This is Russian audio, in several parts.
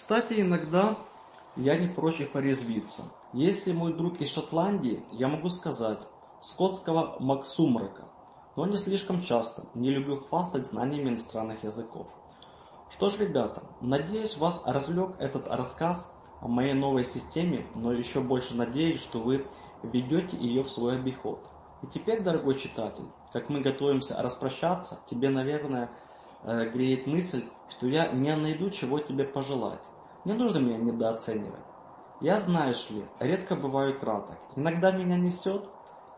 Кстати, иногда я не прочь их порезвиться. Если мой друг из Шотландии, я могу сказать, скотского максумрака, но не слишком часто, не люблю хвастать знаниями иностранных языков. Что ж, ребята, надеюсь, вас развлек этот рассказ о моей новой системе, но еще больше надеюсь, что вы ведете ее в свой обиход. И теперь, дорогой читатель, как мы готовимся распрощаться, тебе, наверное, э, греет мысль, что я не найду, чего тебе пожелать. Не нужно меня недооценивать. Я, знаешь ли, редко бываю краток. Иногда меня несет,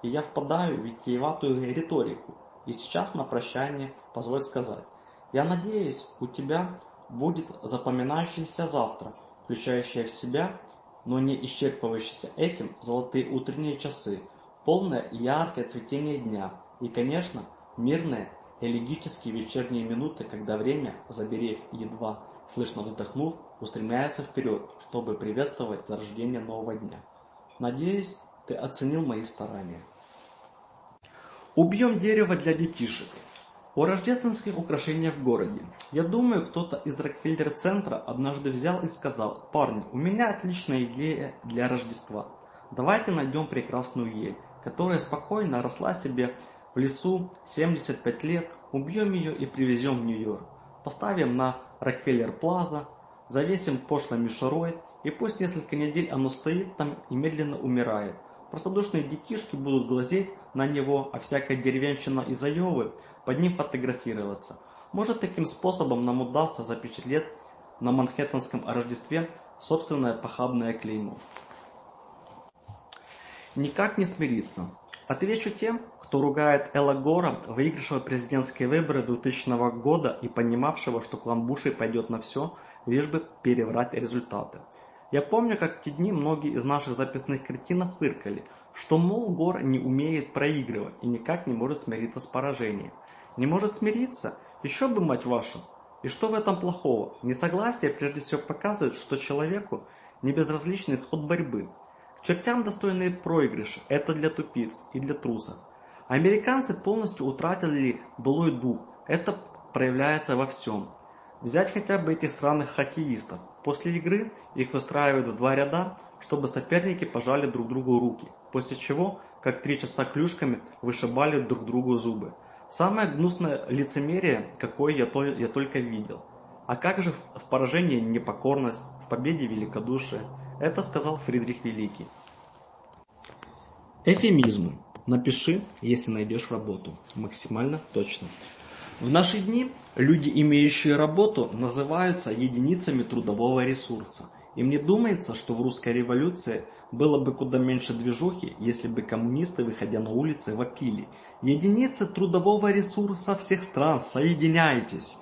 и я впадаю в витиеватую риторику. И сейчас на прощание позволь сказать. Я надеюсь, у тебя будет запоминающийся завтра, включающая в себя, но не исчерпывающийся этим, золотые утренние часы, полное яркое цветение дня и, конечно, мирные элегические вечерние минуты, когда время, заберев едва слышно вздохнув, устремляется вперед, чтобы приветствовать зарождение нового дня. Надеюсь, ты оценил мои старания. Убьем дерево для детишек. У рождественских украшений в городе. Я думаю, кто-то из Рокфеллер-центра однажды взял и сказал, «Парни, у меня отличная идея для Рождества. Давайте найдем прекрасную ель, которая спокойно росла себе в лесу 75 лет, убьем ее и привезем в Нью-Йорк. Поставим на Рокфеллер-плаза, Завесим пошлыми шарует, и пусть несколько недель оно стоит там и медленно умирает. Простодушные детишки будут глазеть на него, а всякая деревенщина из Айовы под ним фотографироваться. Может, таким способом нам удастся запечатлеть на Манхэттенском Рождестве собственное похабное клеймо. Никак не смириться. Отвечу тем, кто ругает Элла Гора, выигравшего президентские выборы 2000 года и понимавшего, что кламбушей пойдет на все – лишь бы переврать результаты. Я помню, как в те дни многие из наших записных картинок фыркали, что, мол, Гор не умеет проигрывать и никак не может смириться с поражением. Не может смириться? Еще бы, мать вашу! И что в этом плохого? Несогласие прежде всего показывает, что человеку не безразличен исход борьбы. К чертям достойные проигрыши – это для тупиц и для трусов. Американцы полностью утратили былой дух. Это проявляется во всем. Взять хотя бы этих странных хоккеистов. После игры их выстраивают в два ряда, чтобы соперники пожали друг другу руки, после чего, как три часа клюшками, вышибали друг другу зубы. Самое гнусное лицемерие, какое я, то, я только видел. А как же в поражении непокорность, в победе великодушие? Это сказал Фридрих Великий. Эфемизмы. Напиши, если найдешь работу. Максимально точно. В наши дни люди, имеющие работу, называются единицами трудового ресурса. И мне думается, что в русской революции было бы куда меньше движухи, если бы коммунисты, выходя на улицы, вопили. Единицы трудового ресурса всех стран, соединяйтесь!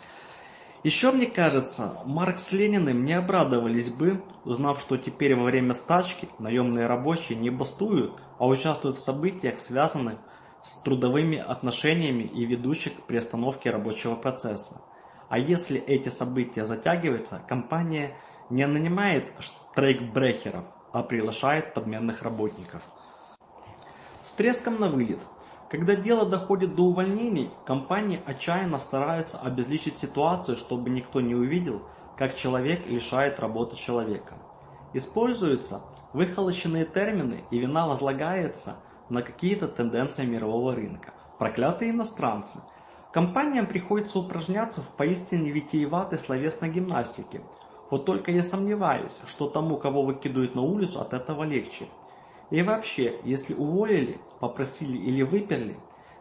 Еще, мне кажется, Маркс с Лениным не обрадовались бы, узнав, что теперь во время стачки наемные рабочие не бастуют, а участвуют в событиях, связанных с трудовыми отношениями и ведущих к приостановке рабочего процесса. А если эти события затягиваются, компания не нанимает штрейкбрехеров, а приглашает подменных работников. С треском на вылет. Когда дело доходит до увольнений, компании отчаянно стараются обезличить ситуацию, чтобы никто не увидел, как человек лишает работы человека. Используются выхолощенные термины и вина возлагается – на какие-то тенденции мирового рынка. Проклятые иностранцы. Компаниям приходится упражняться в поистине витиеватой словесной гимнастике. Вот только я сомневаюсь, что тому, кого выкидывают на улицу, от этого легче. И вообще, если уволили, попросили или выперли,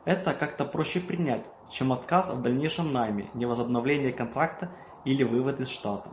это как-то проще принять, чем отказ в дальнейшем найме, невозобновление контракта или вывод из штата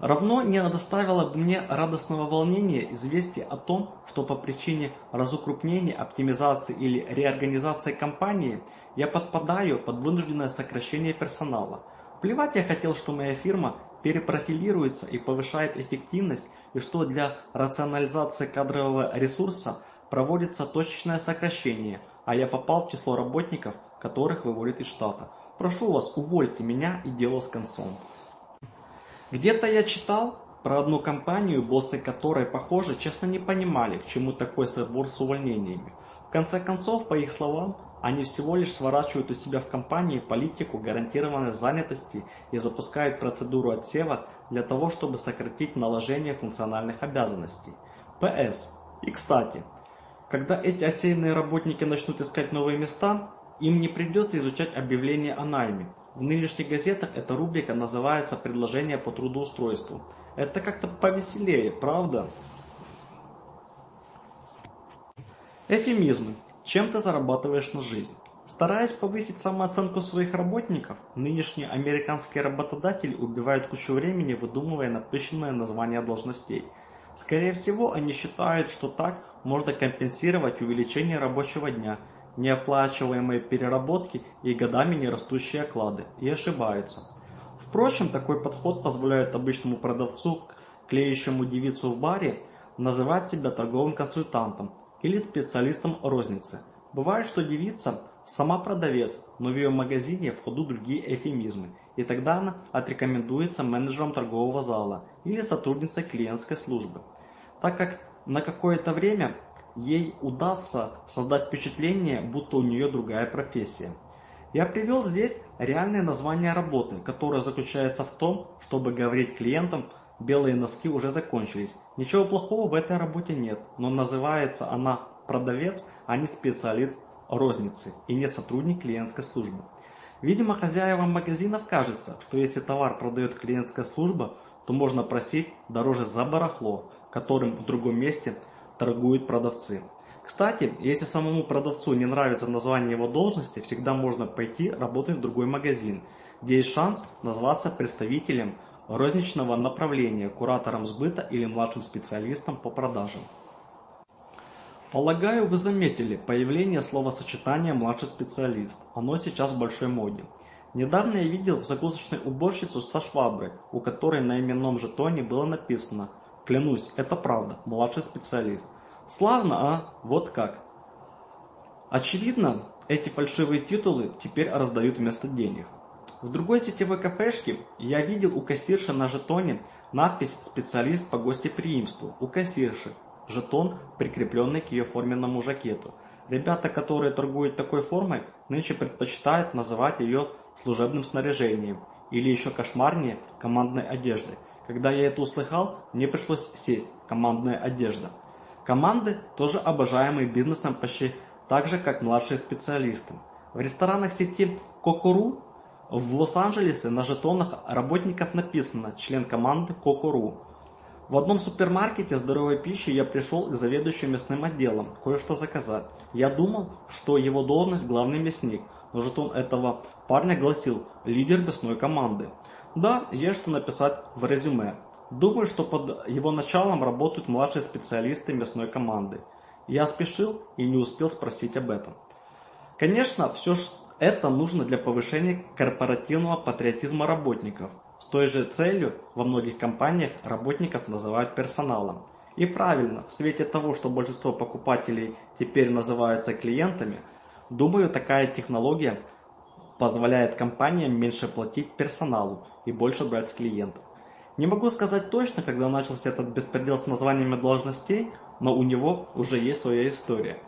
равно не доставило мне радостного волнения известие о том, что по причине разукрупнения, оптимизации или реорганизации компании я подпадаю под вынужденное сокращение персонала. Плевать я хотел, что моя фирма перепрофилируется и повышает эффективность, и что для рационализации кадрового ресурса проводится точечное сокращение, а я попал в число работников, которых выводят из штата. Прошу вас, увольте меня и дело с концом. Где-то я читал про одну компанию, боссы которой, похоже, честно не понимали, к чему такой сырбор с увольнениями. В конце концов, по их словам, они всего лишь сворачивают у себя в компании политику гарантированной занятости и запускают процедуру отсева для того, чтобы сократить наложение функциональных обязанностей. ПС. И кстати, когда эти отсеянные работники начнут искать новые места, им не придется изучать объявления о найме, в нынешних газетах эта рубрика называется «Предложение по трудоустройству». Это как-то повеселее, правда? Эфемизмы. Чем ты зарабатываешь на жизнь? Стараясь повысить самооценку своих работников, нынешние американские работодатели убивают кучу времени, выдумывая напыщенные названия должностей. Скорее всего, они считают, что так можно компенсировать увеличение рабочего дня – неоплачиваемые переработки и годами нерастущие оклады, и ошибаются. Впрочем, такой подход позволяет обычному продавцу, клеящему девицу в баре, называть себя торговым консультантом или специалистом розницы. Бывает, что девица сама продавец, но в ее магазине в ходу другие эфемизмы, и тогда она отрекомендуется менеджером торгового зала или сотрудницей клиентской службы. Так как на какое-то время ей удастся создать впечатление, будто у нее другая профессия. Я привел здесь реальное название работы, которое заключается в том, чтобы говорить клиентам, белые носки уже закончились. Ничего плохого в этой работе нет, но называется она продавец, а не специалист розницы и не сотрудник клиентской службы. Видимо, хозяевам магазинов кажется, что если товар продает клиентская служба, то можно просить дороже за барахло, которым в другом месте торгуют продавцы. Кстати, если самому продавцу не нравится название его должности, всегда можно пойти работать в другой магазин, где есть шанс назваться представителем розничного направления, куратором сбыта или младшим специалистом по продажам. Полагаю, вы заметили появление словосочетания «младший специалист». Оно сейчас в большой моде. Недавно я видел закусочную уборщицу со шваброй, у которой на именном жетоне было написано Клянусь, это правда, младший специалист. Славно, а? Вот как. Очевидно, эти фальшивые титулы теперь раздают вместо денег. В другой сетевой кафешке я видел у кассирши на жетоне надпись «Специалист по гостеприимству» у кассирши, жетон, прикрепленный к ее форменному жакету. Ребята, которые торгуют такой формой, нынче предпочитают называть ее служебным снаряжением или еще кошмарнее командной одеждой – когда я это услыхал, мне пришлось сесть. Командная одежда. Команды тоже обожаемые бизнесом почти так же, как младшие специалисты. В ресторанах сети «Кокуру» в Лос-Анджелесе на жетонах работников написано «Член команды «Кокуру». В одном супермаркете здоровой пищи я пришел к заведующему мясным отделом кое-что заказать. Я думал, что его должность главный мясник, но жетон этого парня гласил «Лидер мясной команды». Да, есть что написать в резюме. Думаю, что под его началом работают младшие специалисты мясной команды. Я спешил и не успел спросить об этом. Конечно, все это нужно для повышения корпоративного патриотизма работников. С той же целью во многих компаниях работников называют персоналом. И правильно, в свете того, что большинство покупателей теперь называются клиентами, думаю, такая технология – позволяет компаниям меньше платить персоналу и больше брать с клиентов. Не могу сказать точно, когда начался этот беспредел с названиями должностей, но у него уже есть своя история.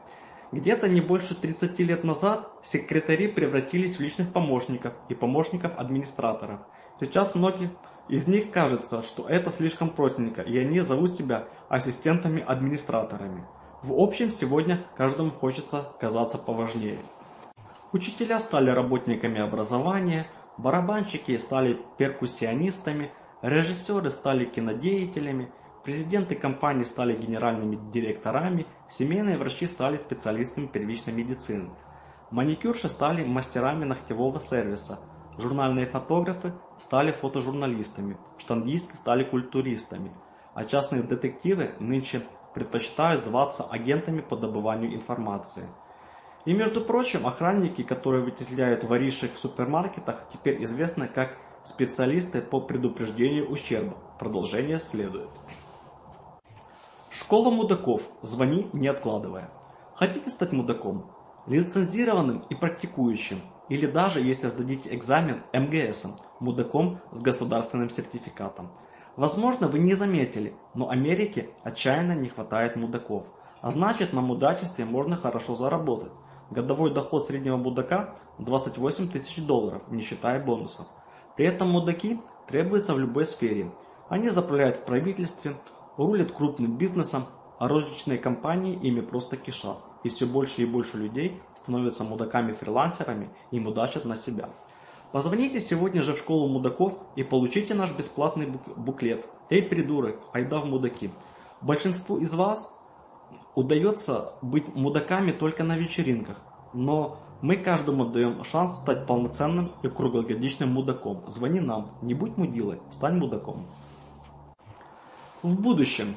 Где-то не больше 30 лет назад секретари превратились в личных помощников и помощников администраторов. Сейчас многие из них кажется, что это слишком простенько, и они зовут себя ассистентами-администраторами. В общем, сегодня каждому хочется казаться поважнее. Учителя стали работниками образования, барабанщики стали перкуссионистами, режиссеры стали кинодеятелями, президенты компаний стали генеральными директорами, семейные врачи стали специалистами первичной медицины, маникюрши стали мастерами ногтевого сервиса, журнальные фотографы стали фотожурналистами, штангисты стали культуристами, а частные детективы нынче предпочитают зваться агентами по добыванию информации – и, между прочим, охранники, которые вытесняют воришек в супермаркетах, теперь известны как специалисты по предупреждению ущерба. Продолжение следует. Школа мудаков. Звони, не откладывая. Хотите стать мудаком? Лицензированным и практикующим. Или даже, если сдадите экзамен МГСом, мудаком с государственным сертификатом. Возможно, вы не заметили, но Америке отчаянно не хватает мудаков. А значит, на мудачестве можно хорошо заработать. Годовой доход среднего мудака 28 тысяч долларов, не считая бонусов. При этом мудаки требуются в любой сфере. Они заправляют в правительстве, рулят крупным бизнесом, а розничные компании ими просто кишат. И все больше и больше людей становятся мудаками-фрилансерами и мудачат на себя. Позвоните сегодня же в школу мудаков и получите наш бесплатный буклет «Эй, придурок, айда в мудаки». Большинству из вас удается быть мудаками только на вечеринках, но мы каждому даем шанс стать полноценным и круглогодичным мудаком. Звони нам, не будь мудилой, стань мудаком. В будущем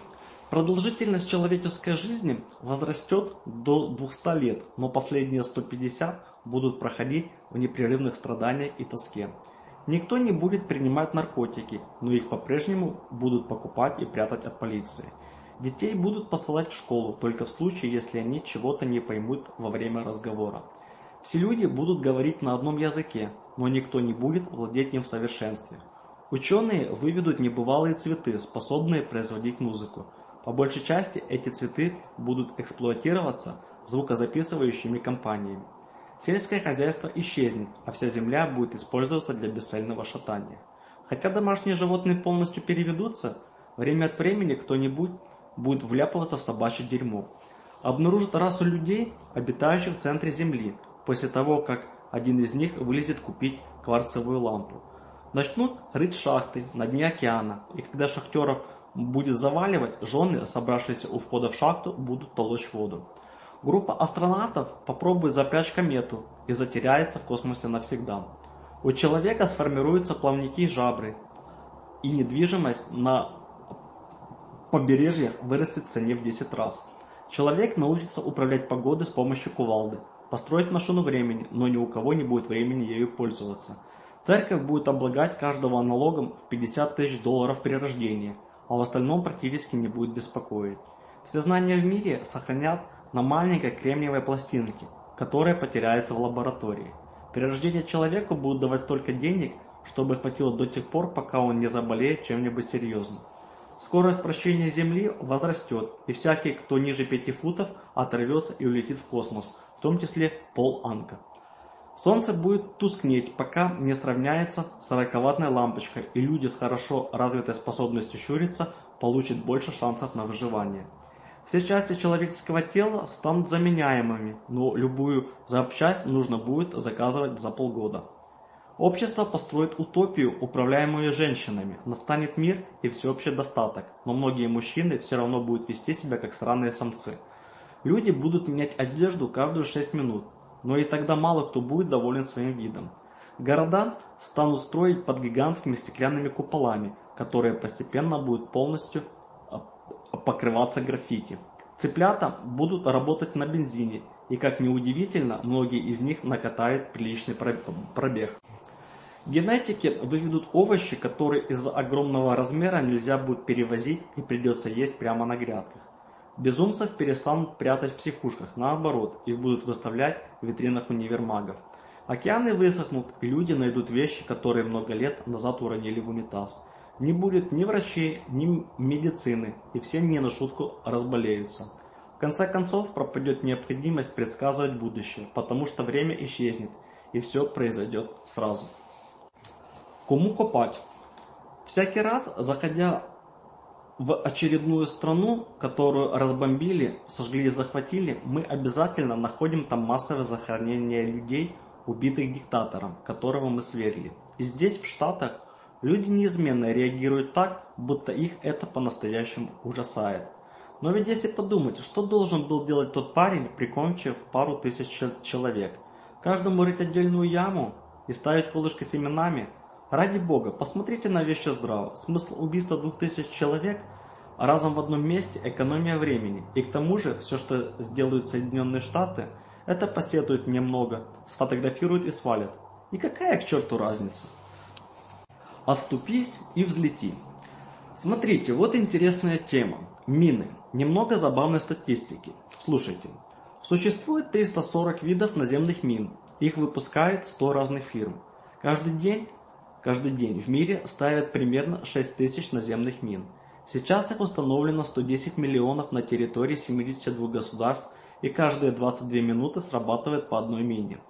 продолжительность человеческой жизни возрастет до 200 лет, но последние 150 будут проходить в непрерывных страданиях и тоске. Никто не будет принимать наркотики, но их по-прежнему будут покупать и прятать от полиции – Детей будут посылать в школу только в случае, если они чего-то не поймут во время разговора. Все люди будут говорить на одном языке, но никто не будет владеть им в совершенстве. Ученые выведут небывалые цветы, способные производить музыку. По большей части эти цветы будут эксплуатироваться звукозаписывающими компаниями. Сельское хозяйство исчезнет, а вся земля будет использоваться для бесцельного шатания. Хотя домашние животные полностью переведутся, время от времени кто-нибудь будет вляпываться в собачье дерьмо. обнаружат расу людей, обитающих в центре Земли, после того, как один из них вылезет купить кварцевую лампу. Начнут рыть шахты на дне океана, и когда шахтеров будет заваливать, жены, собравшиеся у входа в шахту, будут толочь воду. Группа астронавтов попробует запрячь комету и затеряется в космосе навсегда. У человека сформируются плавники и жабры, и недвижимость на побережьях вырастет цене в 10 раз. Человек научится управлять погодой с помощью кувалды, построить машину времени, но ни у кого не будет времени ею пользоваться. Церковь будет облагать каждого налогом в 50 тысяч долларов при рождении, а в остальном практически не будет беспокоить. Все знания в мире сохранят на маленькой кремниевой пластинке, которая потеряется в лаборатории. При рождении человеку будут давать столько денег, чтобы хватило до тех пор, пока он не заболеет чем-нибудь серьезным. Скорость вращения Земли возрастет, и всякий, кто ниже пяти футов, оторвется и улетит в космос, в том числе Пол Анка. Солнце будет тускнеть, пока не сравняется с 40-ваттной лампочкой, и люди с хорошо развитой способностью щуриться получат больше шансов на выживание. Все части человеческого тела станут заменяемыми, но любую запчасть нужно будет заказывать за полгода. Общество построит утопию, управляемую женщинами, настанет мир и всеобщий достаток, но многие мужчины все равно будут вести себя как сраные самцы. Люди будут менять одежду каждую 6 минут, но и тогда мало кто будет доволен своим видом. Города станут строить под гигантскими стеклянными куполами, которые постепенно будут полностью а, а, покрываться граффити. Цыплята будут работать на бензине, и как ни удивительно, многие из них накатают приличный пробег. Генетики выведут овощи, которые из-за огромного размера нельзя будет перевозить и придется есть прямо на грядках. Безумцев перестанут прятать в психушках, наоборот, их будут выставлять в витринах универмагов. Океаны высохнут, и люди найдут вещи, которые много лет назад уронили в унитаз. Не будет ни врачей, ни медицины, и все не на шутку разболеются. В конце концов пропадет необходимость предсказывать будущее, потому что время исчезнет, и все произойдет сразу. Кому копать? Всякий раз, заходя в очередную страну, которую разбомбили, сожгли и захватили, мы обязательно находим там массовое захоронение людей, убитых диктатором, которого мы свергли. И здесь, в Штатах, люди неизменно реагируют так, будто их это по-настоящему ужасает. Но ведь если подумать, что должен был делать тот парень, прикончив пару тысяч человек? Каждому рыть отдельную яму и ставить колышки с семенами – Ради Бога, посмотрите на вещи здраво. Смысл убийства двух тысяч человек разом в одном месте – экономия времени. И к тому же, все, что сделают Соединенные Штаты, это посетуют немного, сфотографируют и свалят. какая к черту разница. Оступись и взлети. Смотрите, вот интересная тема. Мины. Немного забавной статистики. Слушайте. Существует 340 видов наземных мин. Их выпускает 100 разных фирм. Каждый день Каждый день в мире ставят примерно 6 тысяч наземных мин. Сейчас их установлено 110 миллионов на территории 72 государств, и каждые 22 минуты срабатывает по одной мине.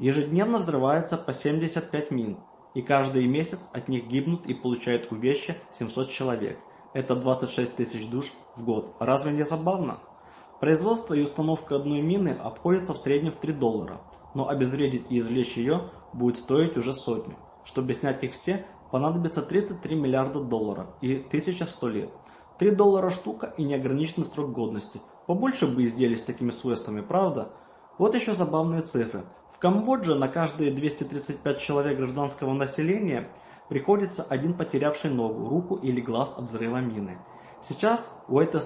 Ежедневно взрывается по 75 мин, и каждый месяц от них гибнут и получают увечья 700 человек. Это 26 тысяч душ в год. Разве не забавно? Производство и установка одной мины обходится в среднем в 3 доллара, но обезвредить и извлечь ее будет стоить уже сотни чтобы снять их все, понадобится 33 миллиарда долларов и 1100 лет. 3 доллара штука и неограниченный срок годности. Побольше бы изделий с такими свойствами, правда? Вот еще забавные цифры. В Камбодже на каждые 235 человек гражданского населения приходится один потерявший ногу, руку или глаз от взрыва мины. Сейчас у этой,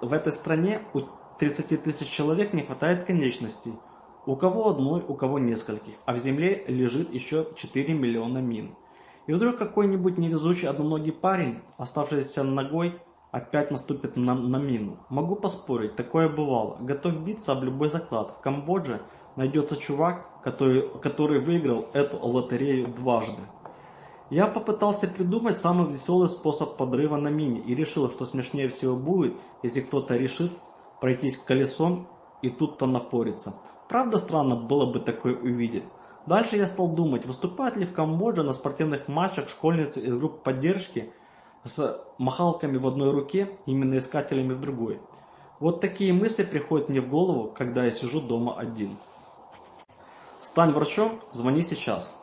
в этой стране у 30 тысяч человек не хватает конечностей. У кого одной, у кого нескольких, а в земле лежит еще 4 миллиона мин. И вдруг какой-нибудь невезучий одноногий парень, оставшийся ногой, опять наступит на, на мину. Могу поспорить, такое бывало. Готов биться об любой заклад. В Камбодже найдется чувак, который, который выиграл эту лотерею дважды. Я попытался придумать самый веселый способ подрыва на мине и решил, что смешнее всего будет, если кто-то решит пройтись колесом и тут-то напориться. Правда странно было бы такое увидеть. Дальше я стал думать, выступают ли в Камбодже на спортивных матчах школьницы из групп поддержки с махалками в одной руке и миноискателями в другой. Вот такие мысли приходят мне в голову, когда я сижу дома один. Стань врачом, звони сейчас.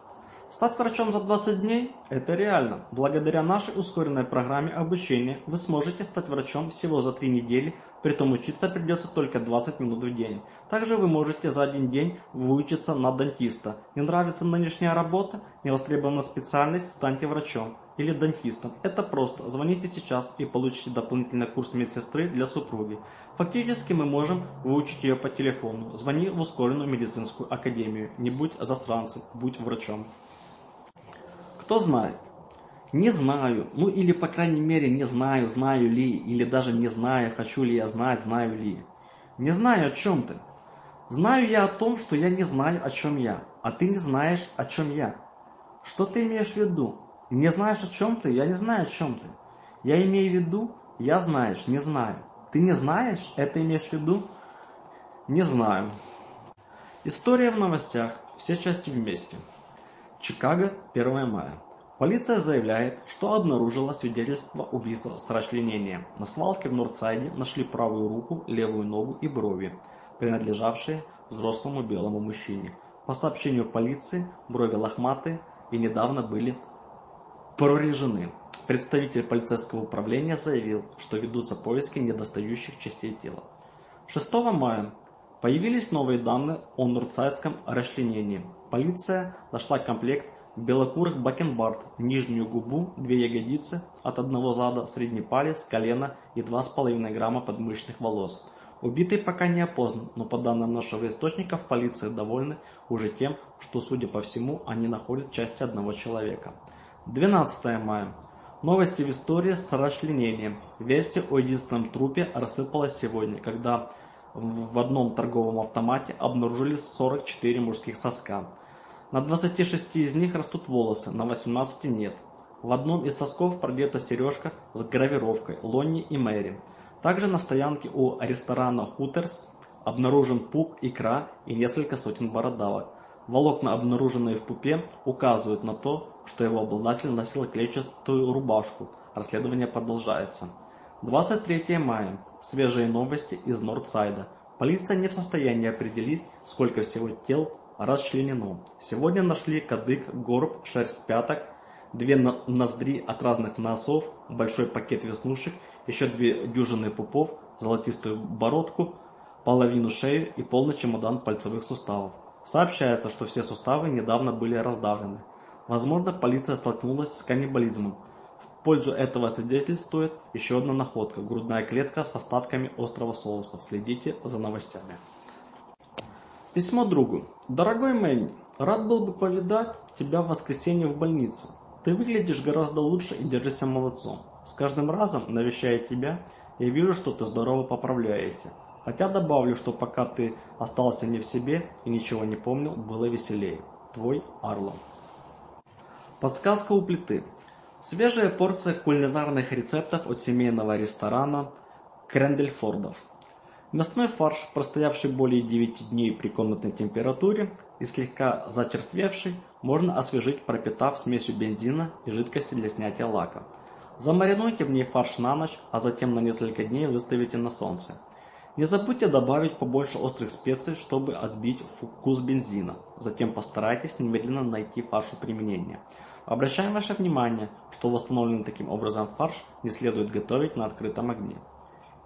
Стать врачом за 20 дней – это реально. Благодаря нашей ускоренной программе обучения вы сможете стать врачом всего за 3 недели, при том учиться придется только 20 минут в день. Также вы можете за один день выучиться на дантиста. Не нравится нынешняя работа? Не востребована специальность? Станьте врачом или дантистом. Это просто. Звоните сейчас и получите дополнительный курс медсестры для супруги. Фактически мы можем выучить ее по телефону. Звони в ускоренную медицинскую академию. Не будь засранцем, будь врачом. Кто знает? Не знаю. Ну или, по крайней мере, не знаю, знаю ли, или даже не знаю, хочу ли я знать, знаю ли. Не знаю, о чем ты. Знаю я о том, что я не знаю, о чем я, а ты не знаешь, о чем я. Что ты имеешь в виду? Не знаешь, о чем ты? Я не знаю, о чем ты. Я имею в виду, я знаешь, не знаю. Ты не знаешь, это имеешь в виду? Не знаю. История в новостях. Все части вместе. Чикаго, 1 мая. Полиция заявляет, что обнаружила свидетельство убийства с расчленением. На свалке в Нордсайде нашли правую руку, левую ногу и брови, принадлежавшие взрослому белому мужчине. По сообщению полиции, брови лохматы и недавно были прорежены. Представитель полицейского управления заявил, что ведутся поиски недостающих частей тела. 6 мая Появились новые данные о нордсайдском расчленении. Полиция нашла комплект белокурых бакенбард, нижнюю губу, две ягодицы, от одного зада средний палец, колено и 2,5 грамма подмышечных волос. Убитый пока не опознан, но по данным нашего источника в полиции довольны уже тем, что, судя по всему, они находят части одного человека. 12 мая. Новости в истории с расчленением. Версия о единственном трупе рассыпалась сегодня, когда в одном торговом автомате обнаружили 44 мужских соска. На 26 из них растут волосы, на 18 нет. В одном из сосков продета сережка с гравировкой «Лонни и Мэри». Также на стоянке у ресторана «Хутерс» обнаружен пуп, икра и несколько сотен бородавок. Волокна, обнаруженные в пупе, указывают на то, что его обладатель носил клетчатую рубашку. Расследование продолжается. 23 мая. Свежие новости из Нордсайда. Полиция не в состоянии определить, сколько всего тел расчленено. Сегодня нашли кадык, горб, шерсть пяток, две ноздри от разных носов, большой пакет веснушек, еще две дюжины пупов, золотистую бородку, половину шеи и полный чемодан пальцевых суставов. Сообщается, что все суставы недавно были раздавлены. Возможно, полиция столкнулась с каннибализмом пользу этого свидетельствует еще одна находка – грудная клетка с остатками острого соуса. Следите за новостями. Письмо другу. Дорогой Мэнни, рад был бы повидать тебя в воскресенье в больнице. Ты выглядишь гораздо лучше и держишься молодцом. С каждым разом, навещая тебя, я вижу, что ты здорово поправляешься. Хотя добавлю, что пока ты остался не в себе и ничего не помнил, было веселее. Твой Арло. Подсказка у плиты свежая порция кулинарных рецептов от семейного ресторана Крендельфордов. Мясной фарш, простоявший более 9 дней при комнатной температуре и слегка зачерствевший, можно освежить, пропитав смесью бензина и жидкости для снятия лака. Замаринуйте в ней фарш на ночь, а затем на несколько дней выставите на солнце. Не забудьте добавить побольше острых специй, чтобы отбить вкус бензина. Затем постарайтесь немедленно найти фаршу применения. Обращаем ваше внимание, что восстановленный таким образом фарш не следует готовить на открытом огне.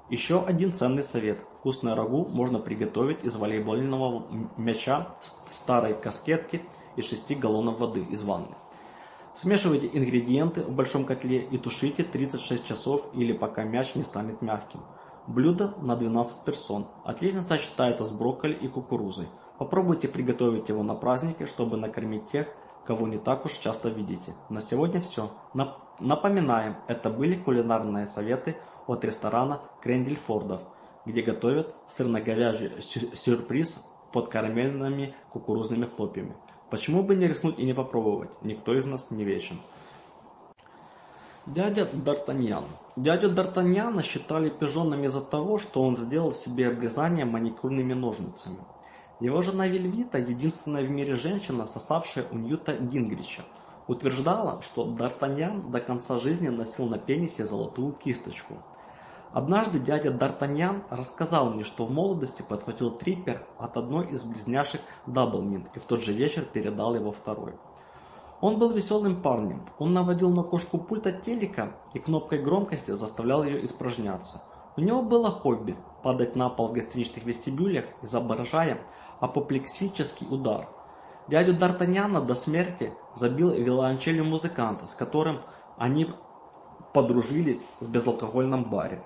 Еще один ценный совет. Вкусное рагу можно приготовить из волейбольного мяча, старой каскетки и 6 галлонов воды из ванны. Смешивайте ингредиенты в большом котле и тушите 36 часов или пока мяч не станет мягким. Блюдо на 12 персон. Отлично сочетается с брокколи и кукурузой. Попробуйте приготовить его на празднике, чтобы накормить тех, кого не так уж часто видите. На сегодня все. Напоминаем, это были кулинарные советы от ресторана Крендельфордов, где готовят сырно-говяжий сюрприз под карамельными кукурузными хлопьями. Почему бы не рискнуть и не попробовать? Никто из нас не вечен. Дядя Д'Артаньян. Дядю Д'Артаньяна считали пижонным из-за того, что он сделал себе обрезание маникюрными ножницами. Его жена Вильвита, единственная в мире женщина, сосавшая у Ньюта Гингрича, утверждала, что Д'Артаньян до конца жизни носил на пенисе золотую кисточку. Однажды дядя Д'Артаньян рассказал мне, что в молодости подхватил триппер от одной из близняшек Даблмин и в тот же вечер передал его второй. Он был веселым парнем. Он наводил на кошку пульта телека и кнопкой громкости заставлял ее испражняться. У него было хобби – падать на пол в гостиничных вестибюлях, изображая, апоплексический удар. Дядю Д'Артаньяна до смерти забил виолончелью музыканта, с которым они подружились в безалкогольном баре.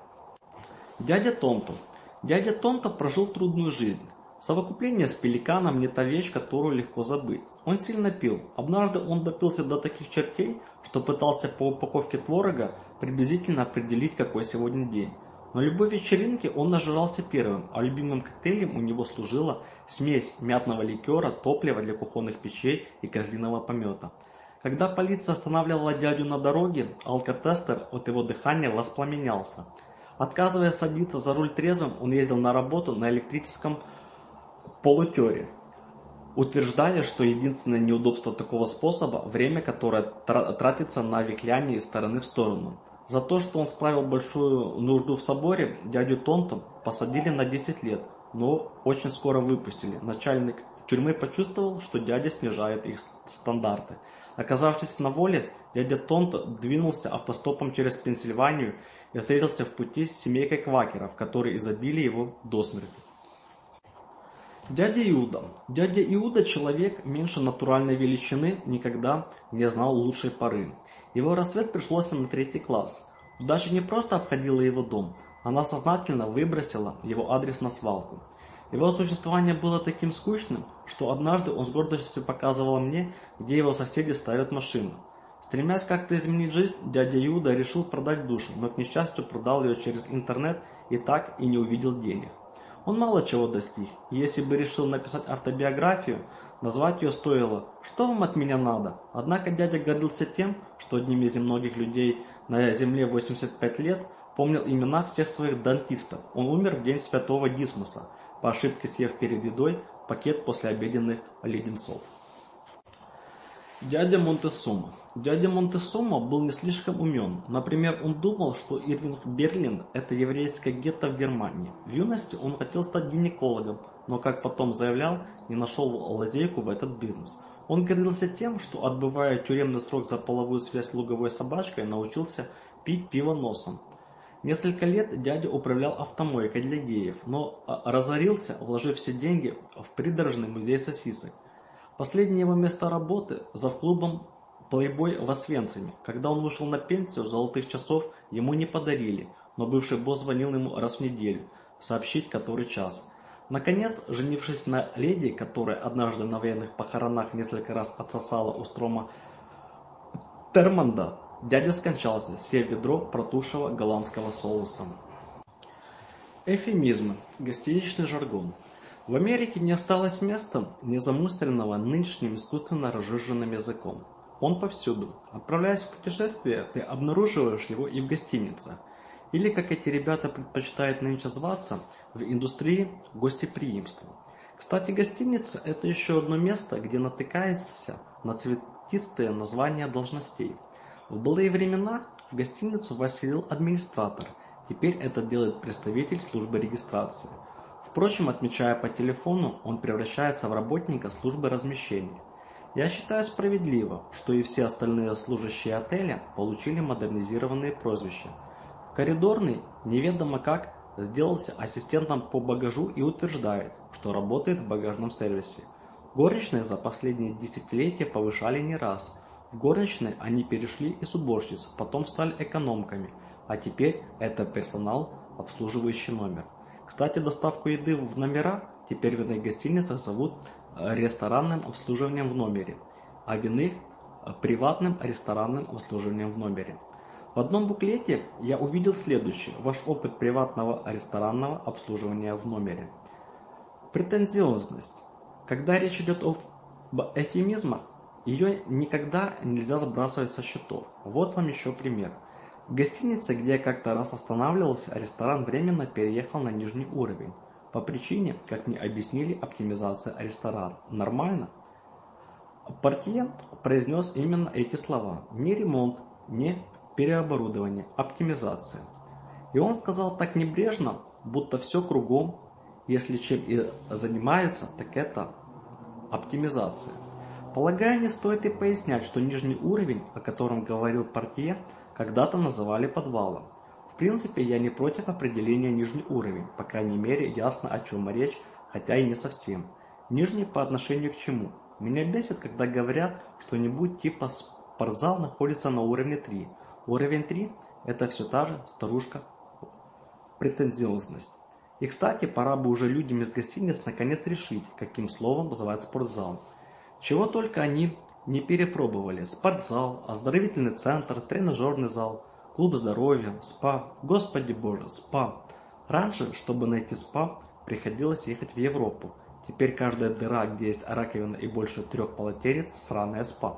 Дядя Томтов. Дядя Томтов прожил трудную жизнь. Совокупление с пеликаном не та вещь, которую легко забыть. Он сильно пил. Однажды он допился до таких чертей, что пытался по упаковке творога приблизительно определить, какой сегодня день. Но любой вечеринке он нажирался первым, а любимым коктейлем у него служила смесь мятного ликера, топлива для кухонных печей и козлиного помета. Когда полиция останавливала дядю на дороге, алкотестер от его дыхания воспламенялся. Отказываясь садиться за руль трезвым, он ездил на работу на электрическом полутере. Утверждали, что единственное неудобство такого способа – время, которое тратится на вихляние из стороны в сторону. За то, что он справил большую нужду в соборе, дядю Тонта посадили на 10 лет, но очень скоро выпустили. Начальник тюрьмы почувствовал, что дядя снижает их стандарты. Оказавшись на воле, дядя Тонта двинулся автостопом через Пенсильванию и встретился в пути с семейкой квакеров, которые изобили его до смерти. Дядя Иуда. Дядя Иуда, человек меньше натуральной величины, никогда не знал лучшей поры. Его рассвет пришлось на третий класс. Удача не просто обходила его дом, она сознательно выбросила его адрес на свалку. Его существование было таким скучным, что однажды он с гордостью показывал мне, где его соседи ставят машину. Стремясь как-то изменить жизнь, дядя Юда решил продать душу, но, к несчастью, продал ее через интернет и так и не увидел денег. Он мало чего достиг. Если бы решил написать автобиографию, Назвать ее стоило. Что вам от меня надо? Однако дядя гордился тем, что одним из немногих людей на Земле 85 лет помнил имена всех своих дантистов. Он умер в день Святого Дисмуса, по ошибке съев перед едой пакет после обеденных леденцов. Дядя Монтесума. Дядя Монтесума был не слишком умен. Например, он думал, что Ирвинг Берлин – это еврейское гетто в Германии. В юности он хотел стать гинекологом, но, как потом заявлял, не нашел лазейку в этот бизнес. Он гордился тем, что, отбывая тюремный срок за половую связь с луговой собачкой, научился пить пиво носом. Несколько лет дядя управлял автомойкой для геев, но а, разорился, вложив все деньги в придорожный музей сосисок. Последнее его место работы – за клубом «Плейбой» в Освенциме. Когда он вышел на пенсию, золотых часов ему не подарили, но бывший босс звонил ему раз в неделю, сообщить который час. Наконец, женившись на леди, которая однажды на военных похоронах несколько раз отсосала у строма Термонда, дядя скончался, съев ведро протушего голландского соуса. Эфемизм Гостиничный жаргон. В Америке не осталось места незамусоренного нынешним искусственно разжиженным языком. Он повсюду. Отправляясь в путешествие, ты обнаруживаешь его и в гостинице. Или, как эти ребята предпочитают нынче зваться, в индустрии гостеприимства. Кстати, гостиница – это еще одно место, где натыкаешься на цветистые названия должностей. В былые времена в гостиницу василил администратор, теперь это делает представитель службы регистрации – Впрочем, отмечая по телефону, он превращается в работника службы размещения. Я считаю справедливо, что и все остальные служащие отеля получили модернизированные прозвища. Коридорный, неведомо как, сделался ассистентом по багажу и утверждает, что работает в багажном сервисе. Горничные за последние десятилетия повышали не раз. В горничные они перешли из уборщиц, потом стали экономками, а теперь это персонал, обслуживающий номер. Кстати, доставку еды в номера теперь в иных гостиницах зовут э, ресторанным обслуживанием в номере, а в иных э, – приватным ресторанным обслуживанием в номере. В одном буклете я увидел следующее – ваш опыт приватного ресторанного обслуживания в номере. Претензиозность. Когда речь идет об эфемизмах, ее никогда нельзя сбрасывать со счетов. Вот вам еще пример – гостиница где я как-то раз останавливался ресторан временно переехал на нижний уровень по причине как мне объяснили оптимизация ресторана нормально Портье произнес именно эти слова. Не ремонт, не переоборудование, оптимизация. И он сказал так небрежно, будто все кругом, если чем и занимается, так это оптимизация. Полагаю, не стоит и пояснять, что нижний уровень, о котором говорил Портье, когда-то называли подвалом. В принципе, я не против определения нижний уровень, по крайней мере, ясно о чем речь, хотя и не совсем. Нижний по отношению к чему? Меня бесит, когда говорят, что-нибудь типа спортзал находится на уровне 3. Уровень 3 – это все та же старушка претензиозность. И, кстати, пора бы уже людям из гостиниц наконец решить, каким словом называть спортзал. Чего только они не перепробовали спортзал, оздоровительный центр, тренажерный зал, клуб здоровья, спа. Господи боже, спа. Раньше, чтобы найти спа, приходилось ехать в Европу. Теперь каждая дыра, где есть раковина и больше трех полотенец, сраная спа.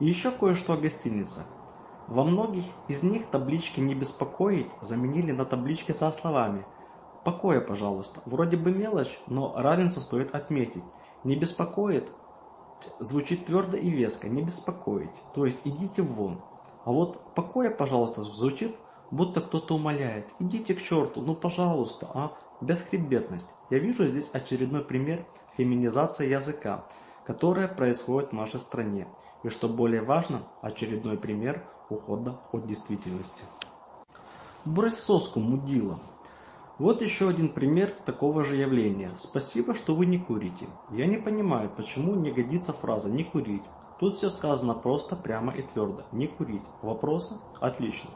И еще кое-что о гостинице. Во многих из них таблички «Не беспокоить» заменили на таблички со словами «Покоя, пожалуйста». Вроде бы мелочь, но разницу стоит отметить. «Не беспокоит» звучит твердо и веско, не беспокоить, то есть идите вон. А вот покоя, пожалуйста, звучит, будто кто-то умоляет. Идите к черту, ну пожалуйста, а? Бесхребетность. Я вижу здесь очередной пример феминизации языка, которая происходит в нашей стране. И что более важно, очередной пример ухода от действительности. Брось соску, мудила. Вот еще один пример такого же явления. Спасибо, что вы не курите. Я не понимаю, почему не годится фраза «не курить». Тут все сказано просто, прямо и твердо. Не курить. Вопросы? Отлично.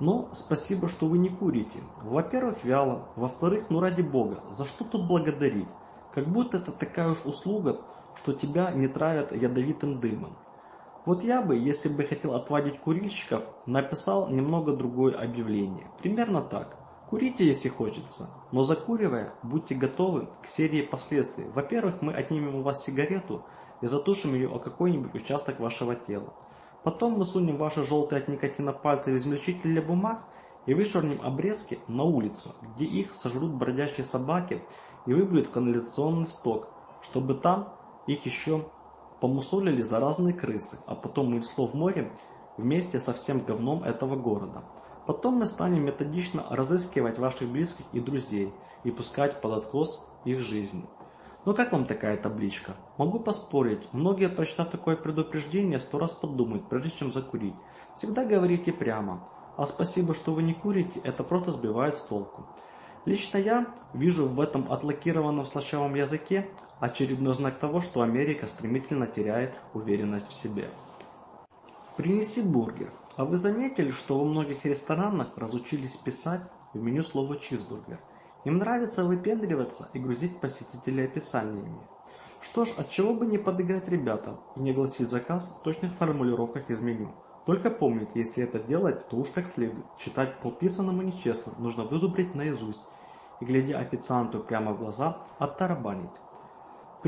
Но спасибо, что вы не курите. Во-первых, вяло. Во-вторых, ну ради бога, за что тут благодарить? Как будто это такая уж услуга, что тебя не травят ядовитым дымом. Вот я бы, если бы хотел отвадить курильщиков, написал немного другое объявление. Примерно так. Курите, если хочется, но закуривая, будьте готовы к серии последствий. Во-первых, мы отнимем у вас сигарету и затушим ее о какой-нибудь участок вашего тела. Потом мы сунем ваши желтые от никотина пальцы в измельчитель для бумаг и вышвырнем обрезки на улицу, где их сожрут бродячие собаки и выбьют в канализационный сток, чтобы там их еще помусолили заразные крысы, а потом мы всло в море вместе со всем говном этого города. Потом мы станем методично разыскивать ваших близких и друзей и пускать под откос их жизни. Но ну, как вам такая табличка? Могу поспорить, многие, прочитав такое предупреждение, сто раз подумают, прежде чем закурить. Всегда говорите прямо. А спасибо, что вы не курите, это просто сбивает с толку. Лично я вижу в этом отлакированном слащавом языке очередной знак того, что Америка стремительно теряет уверенность в себе. Принеси бургер. А вы заметили, что во многих ресторанах разучились писать в меню слово «чизбургер»? Им нравится выпендриваться и грузить посетителей описаниями. Что ж, отчего бы не подыграть ребятам и не гласить заказ в точных формулировках из меню. Только помните, если это делать, то уж как следует. Читать по писанному нечестно, нужно вызубрить наизусть и, глядя официанту прямо в глаза, оттарабанить.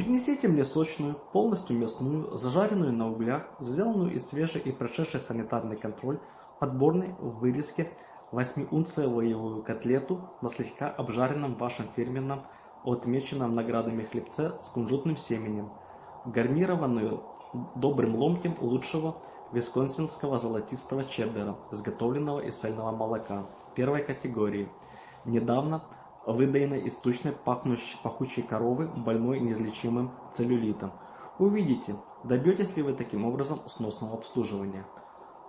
Принесите мне сочную, полностью мясную, зажаренную на углях, сделанную из свежей и прошедшей санитарный контроль, отборной в вырезке 8-унцевую котлету на слегка обжаренном вашем фирменном, отмеченном наградами хлебце с кунжутным семенем, гарнированную добрым ломким лучшего висконсинского золотистого чеддера, изготовленного из сального молока первой категории, недавно – выдаена из тучной пахучей коровы, больной неизлечимым целлюлитом. Увидите, добьетесь ли вы таким образом сносного обслуживания.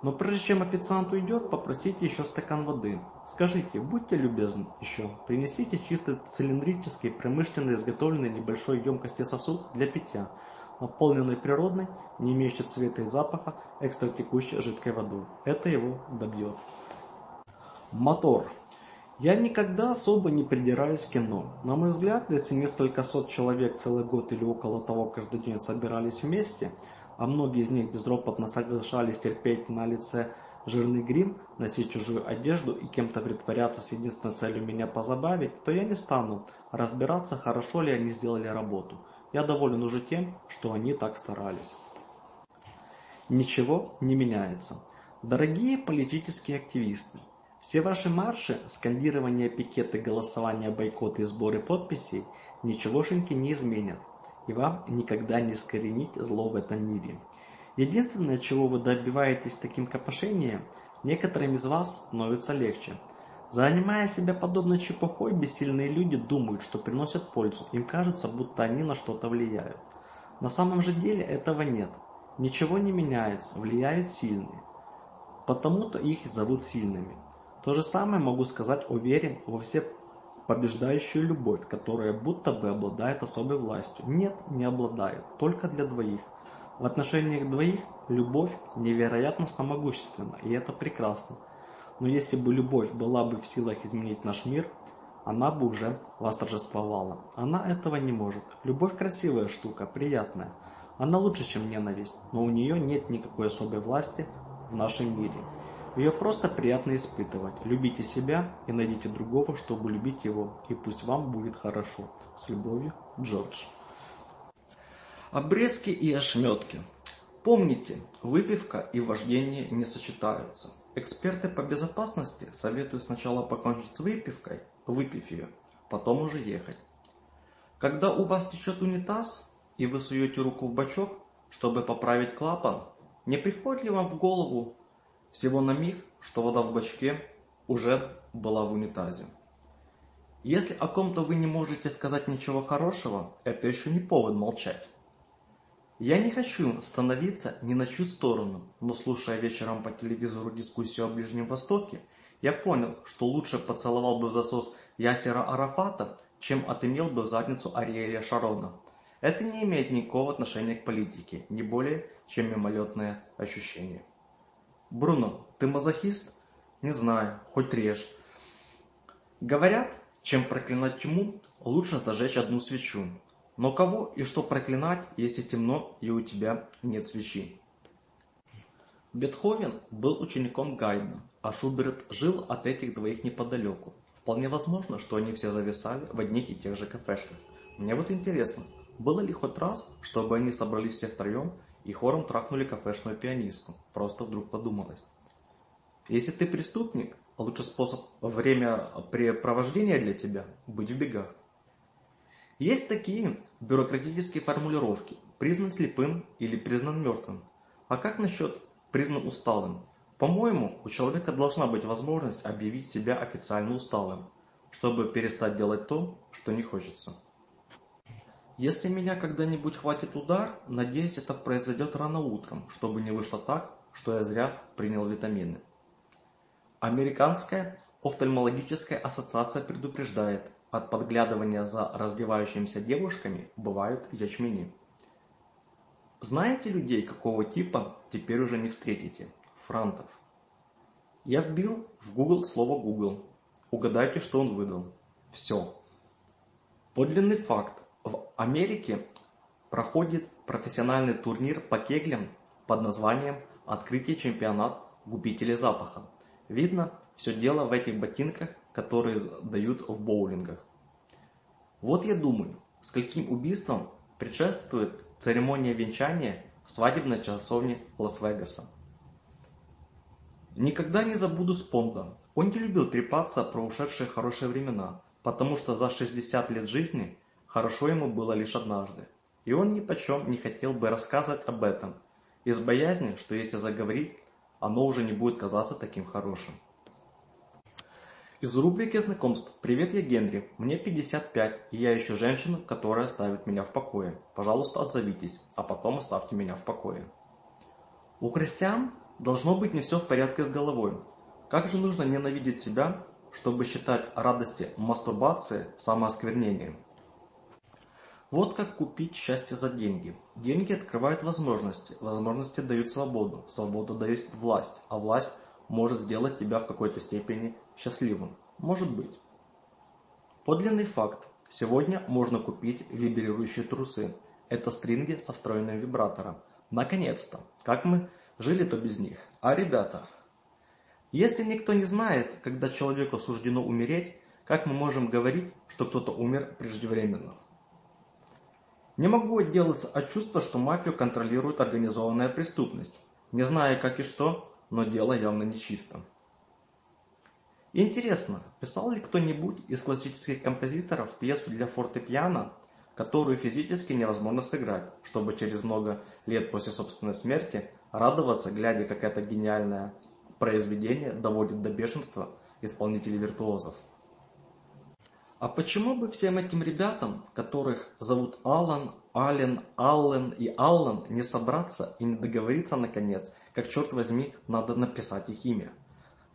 Но прежде чем официант уйдет, попросите еще стакан воды. Скажите, будьте любезны еще, принесите чистый цилиндрический, промышленно изготовленный небольшой емкости сосуд для питья, наполненный природной, не имеющей цвета и запаха, экстратекущей жидкой водой. Это его добьет. Мотор. Я никогда особо не придираюсь к кино. На мой взгляд, если несколько сот человек целый год или около того каждый день собирались вместе, а многие из них безропотно соглашались терпеть на лице жирный грим, носить чужую одежду и кем-то притворяться с единственной целью меня позабавить, то я не стану разбираться, хорошо ли они сделали работу. Я доволен уже тем, что они так старались. Ничего не меняется. Дорогие политические активисты, все ваши марши, скандирование пикеты, голосование, бойкоты и сборы подписей ничегошеньки не изменят, и вам никогда не искоренить зло в этом мире. Единственное, чего вы добиваетесь таким копошением, некоторым из вас становится легче. Занимая себя подобной чепухой, бессильные люди думают, что приносят пользу, им кажется, будто они на что-то влияют. На самом же деле этого нет. Ничего не меняется, влияют сильные. Потому-то их зовут сильными. То же самое могу сказать о вере во все побеждающую любовь, которая будто бы обладает особой властью. Нет, не обладает, только для двоих. В отношениях двоих любовь невероятно самогущественна, и это прекрасно. Но если бы любовь была бы в силах изменить наш мир, она бы уже восторжествовала. Она этого не может. Любовь красивая штука, приятная. Она лучше, чем ненависть, но у нее нет никакой особой власти в нашем мире. Ее просто приятно испытывать. Любите себя и найдите другого, чтобы любить его. И пусть вам будет хорошо. С любовью, Джордж. Обрезки и ошметки. Помните, выпивка и вождение не сочетаются. Эксперты по безопасности советуют сначала покончить с выпивкой, выпив ее, потом уже ехать. Когда у вас течет унитаз, и вы суете руку в бачок, чтобы поправить клапан, не приходит ли вам в голову, всего на миг, что вода в бачке уже была в унитазе. Если о ком-то вы не можете сказать ничего хорошего, это еще не повод молчать. Я не хочу становиться ни на чью сторону, но слушая вечером по телевизору дискуссию о Ближнем Востоке, я понял, что лучше поцеловал бы в засос Ясера Арафата, чем отымел бы в задницу Ариэля Шарона. Это не имеет никакого отношения к политике, не более, чем мимолетное ощущение. Бруно, ты мазохист? Не знаю, хоть режь. Говорят, чем проклинать тьму, лучше зажечь одну свечу. Но кого и что проклинать, если темно и у тебя нет свечи? Бетховен был учеником Гайдна, а Шуберт жил от этих двоих неподалеку. Вполне возможно, что они все зависали в одних и тех же кафешках. Мне вот интересно, было ли хоть раз, чтобы они собрались все втроем и хором трахнули кафешную пианистку. Просто вдруг подумалось. Если ты преступник, а лучший лучше способ время препровождения для тебя – быть в бегах. Есть такие бюрократические формулировки – признан слепым или признан мертвым. А как насчет признан усталым? По-моему, у человека должна быть возможность объявить себя официально усталым, чтобы перестать делать то, что не хочется. Если меня когда-нибудь хватит удар, надеюсь, это произойдет рано утром, чтобы не вышло так, что я зря принял витамины. Американская офтальмологическая ассоциация предупреждает, от подглядывания за раздевающимися девушками бывают ячмени. Знаете людей, какого типа теперь уже не встретите? Франтов. Я вбил в Google слово Google. Угадайте, что он выдал. Все. Подлинный факт. В Америке проходит профессиональный турнир по кеглям под названием «Открытие чемпионат губителей запаха». Видно, все дело в этих ботинках, которые дают в боулингах. Вот я думаю, с каким убийством предшествует церемония венчания в свадебной часовне Лас-Вегаса. Никогда не забуду Спонда. Он не любил трепаться про ушедшие хорошие времена, потому что за 60 лет жизни Хорошо ему было лишь однажды, и он ни почем не хотел бы рассказывать об этом, из боязни, что если заговорить, оно уже не будет казаться таким хорошим. Из рубрики знакомств «Привет, я Генри, мне 55, и я ищу женщину, которая оставит меня в покое. Пожалуйста, отзовитесь, а потом оставьте меня в покое». У христиан должно быть не все в порядке с головой. Как же нужно ненавидеть себя, чтобы считать радости мастурбации самоосквернением? Вот как купить счастье за деньги. Деньги открывают возможности. Возможности дают свободу. Свобода дает власть. А власть может сделать тебя в какой-то степени счастливым. Может быть. Подлинный факт. Сегодня можно купить вибрирующие трусы. Это стринги со встроенным вибратором. Наконец-то. Как мы жили, то без них. А ребята... Если никто не знает, когда человеку суждено умереть, как мы можем говорить, что кто-то умер преждевременно? Не могу отделаться от чувства, что мафию контролирует организованная преступность. Не знаю как и что, но дело явно нечисто. Интересно, писал ли кто-нибудь из классических композиторов пьесу для фортепиано, которую физически невозможно сыграть, чтобы через много лет после собственной смерти радоваться, глядя, как это гениальное произведение доводит до бешенства исполнителей-виртуозов? А почему бы всем этим ребятам, которых зовут Алан, Ален, Аллен и Аллен, не собраться и не договориться наконец, как, черт возьми, надо написать их имя?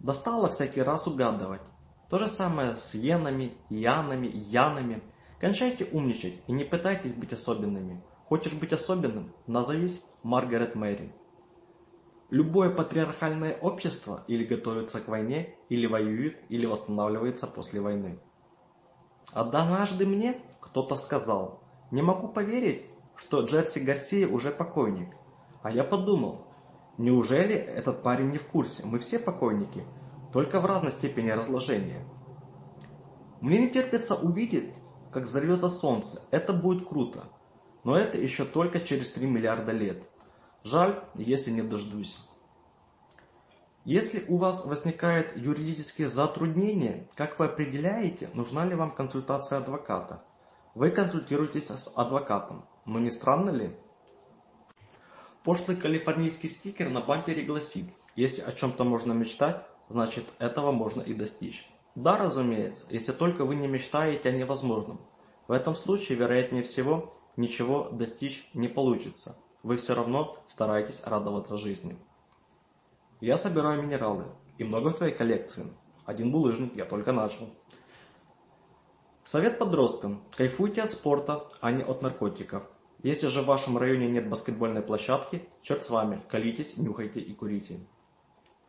Достало всякий раз угадывать. То же самое с Йенами, Янами, Янами. Кончайте умничать и не пытайтесь быть особенными. Хочешь быть особенным? Назовись Маргарет Мэри. Любое патриархальное общество или готовится к войне, или воюет, или восстанавливается после войны. А однажды мне кто-то сказал, не могу поверить, что Джерси Гарсия уже покойник. А я подумал, неужели этот парень не в курсе? Мы все покойники, только в разной степени разложения. Мне не терпится увидеть, как взорвется солнце. Это будет круто. Но это еще только через 3 миллиарда лет. Жаль, если не дождусь. Если у вас возникают юридические затруднения, как вы определяете, нужна ли вам консультация адвоката? Вы консультируетесь с адвокатом, но не странно ли? Пошлый калифорнийский стикер на бампере гласит, если о чем-то можно мечтать, значит этого можно и достичь. Да, разумеется, если только вы не мечтаете о невозможном. В этом случае, вероятнее всего, ничего достичь не получится. Вы все равно стараетесь радоваться жизни. Я собираю минералы и много в твоей коллекции. Один булыжник я только начал. Совет подросткам. Кайфуйте от спорта, а не от наркотиков. Если же в вашем районе нет баскетбольной площадки, черт с вами, колитесь, нюхайте и курите.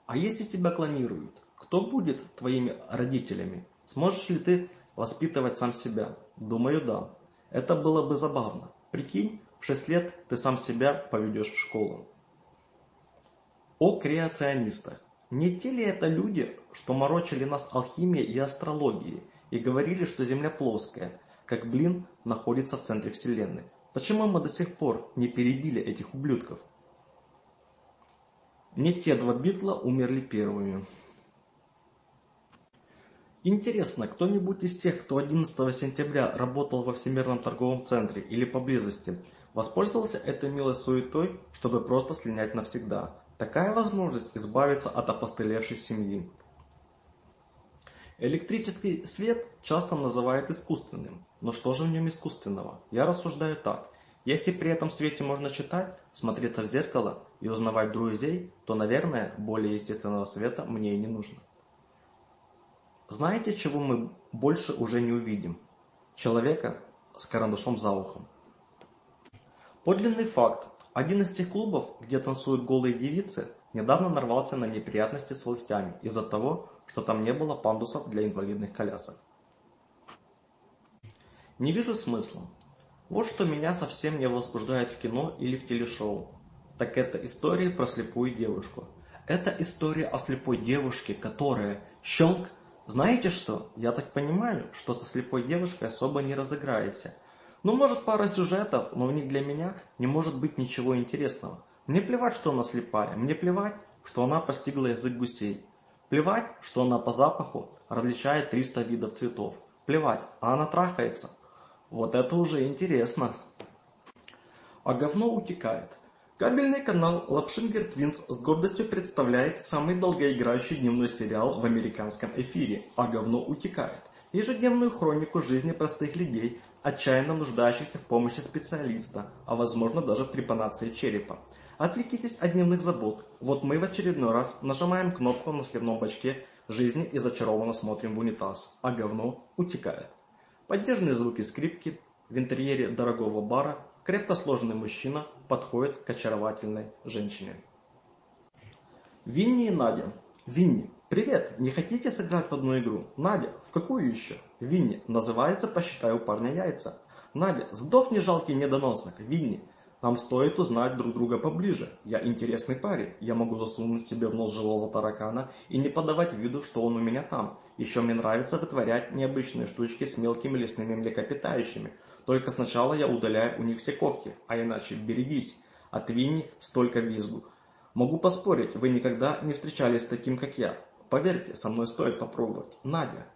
А если тебя клонируют, кто будет твоими родителями? Сможешь ли ты воспитывать сам себя? Думаю, да. Это было бы забавно. Прикинь, в 6 лет ты сам себя поведешь в школу. О креационистах! Не те ли это люди, что морочили нас алхимией и астрологией и говорили, что Земля плоская, как блин находится в центре Вселенной? Почему мы до сих пор не перебили этих ублюдков? Не те два битла умерли первыми. Интересно, кто-нибудь из тех, кто 11 сентября работал во Всемирном торговом центре или поблизости, воспользовался этой милой суетой, чтобы просто слинять навсегда, Такая возможность избавиться от опостылевшей семьи. Электрический свет часто называют искусственным. Но что же в нем искусственного? Я рассуждаю так. Если при этом свете можно читать, смотреться в зеркало и узнавать друзей, то, наверное, более естественного света мне и не нужно. Знаете, чего мы больше уже не увидим? Человека с карандашом за ухом. Подлинный факт один из тех клубов, где танцуют голые девицы, недавно нарвался на неприятности с властями из-за того, что там не было пандусов для инвалидных колясок. Не вижу смысла. Вот что меня совсем не возбуждает в кино или в телешоу. Так это история про слепую девушку. Это история о слепой девушке, которая... Щелк! Знаете что? Я так понимаю, что со слепой девушкой особо не разыграется. Ну, может, пара сюжетов, но у них для меня не может быть ничего интересного. Мне плевать, что она слепая, мне плевать, что она постигла язык гусей. Плевать, что она по запаху различает 300 видов цветов. Плевать, а она трахается. Вот это уже интересно. А говно утекает. Кабельный канал Лапшингер Твинс с гордостью представляет самый долгоиграющий дневной сериал в американском эфире «А говно утекает». Ежедневную хронику жизни простых людей, отчаянно нуждающихся в помощи специалиста, а возможно даже в трепанации черепа. Отвлекитесь от дневных забот. Вот мы в очередной раз нажимаем кнопку на сливном бачке жизни и зачарованно смотрим в унитаз, а говно утекает. Поддержанные звуки скрипки в интерьере дорогого бара крепко сложенный мужчина подходит к очаровательной женщине. Винни и Надя. Винни. Привет, не хотите сыграть в одну игру? Надя, в какую еще? Винни, называется «Посчитай парня яйца». Надя, сдохни жалкий недоносок, Винни. Нам стоит узнать друг друга поближе. Я интересный парень. Я могу засунуть себе в нос жилого таракана и не подавать виду, что он у меня там. Еще мне нравится вытворять необычные штучки с мелкими лесными млекопитающими. Только сначала я удаляю у них все когти, а иначе берегись. От Винни столько визгу. Могу поспорить, вы никогда не встречались с таким, как я. Поверьте, со мной стоит попробовать. Надя,